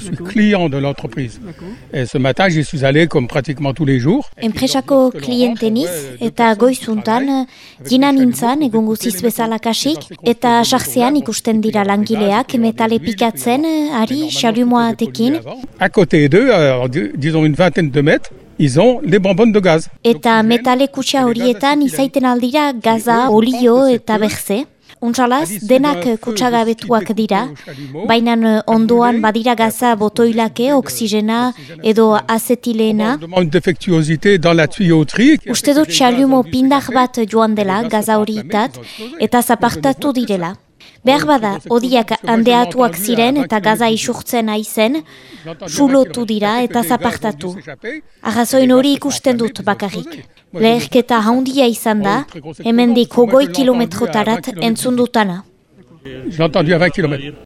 Je suis client de l'entreprise. Et ce matin, j'y suis allé comme pratiquement tous les jours. Enpresako klienteniz eta goizuntan dina nintzan egun guziz bezala kasik eta sartzean ikusten dira langileak metale pikatzen ari xalumoatekin À côté d'eux, disons une vingtaine de mètres, ils ont les bonbonnes de gaz. eta metale kutsa horietan izaiten aldira gaza, olio eta berze. Untsalaz, denak kutsagabetuak dira, baina ondoan badira gaza botoilake, oxigena edo azetilena. Uste dut xalumo pindar bat joan dela gaza horietat eta zapartatu direla. Behar bada, odiak handeatuak ziren eta gaza isurtzen aizen, sulotu dira eta zapartatu. Arrazoin hori ikusten dut bakarrik. Leherketa handia izan da, hemendik hogoi kilometrotarat entzun dutana. J'ai entendu à 20 km.